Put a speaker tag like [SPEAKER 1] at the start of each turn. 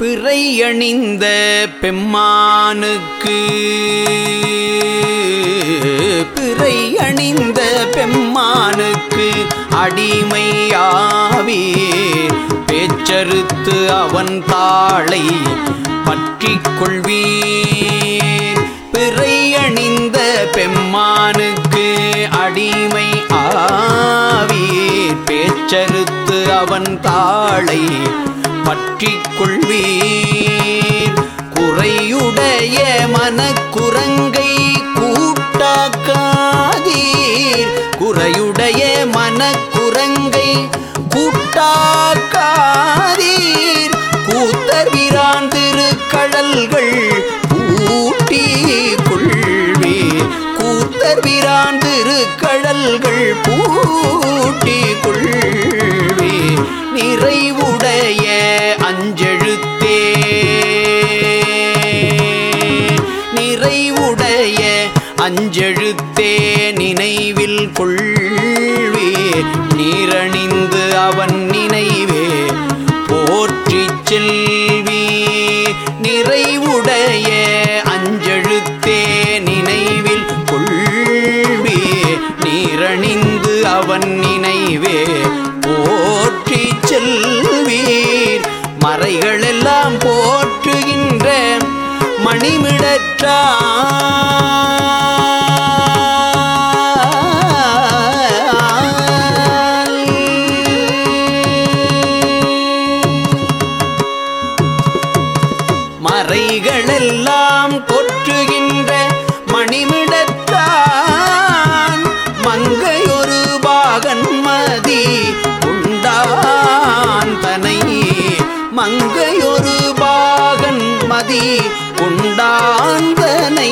[SPEAKER 1] பிறையணிந்த பெம்மானுக்கு. பிறையணிந்த பெம்மானுக்கு அடிமையாவே பேச்சறுத்து அவன் தாளை பற்றிக் கொள்வீர். பிறையணிந்த பெம்மானுக்கு அடிமை ஆவீர். பேச்சறுத்து அவன் தாளை பற்றிக் கொள்வீர். குறையுடைய மனக்குரங்கை கூட்டாக்காதீர். குறையுடைய மனக்குரங்கை கூட்டாக்காதீர். கூத்தர்விரான் திருக்கடல்கள் பூட்டி கொள்வீர். கூத்தர்விரான் திருக்கடல்கள் பூட்டி கொள்வீர் உடைய அஞ்செழுத்தே நினைவில் கொள்வே. நீரணிந்து அவன் நினைவே போற்றி செல்வி. நிறைவுடைய அஞ்செழுத்தே நினைவில் கொள்வே. நீரணிந்து அவன் நினைவே போற்றி செல்வீர். மறைகள் மறைகளெல்லாம் கொற்றுகின்ற மணிமிடத்தான் மங்கையொரு பாகன்மதி உண்டான். தனை மங்கையொரு பாகன்மதி உண்டாந்தனை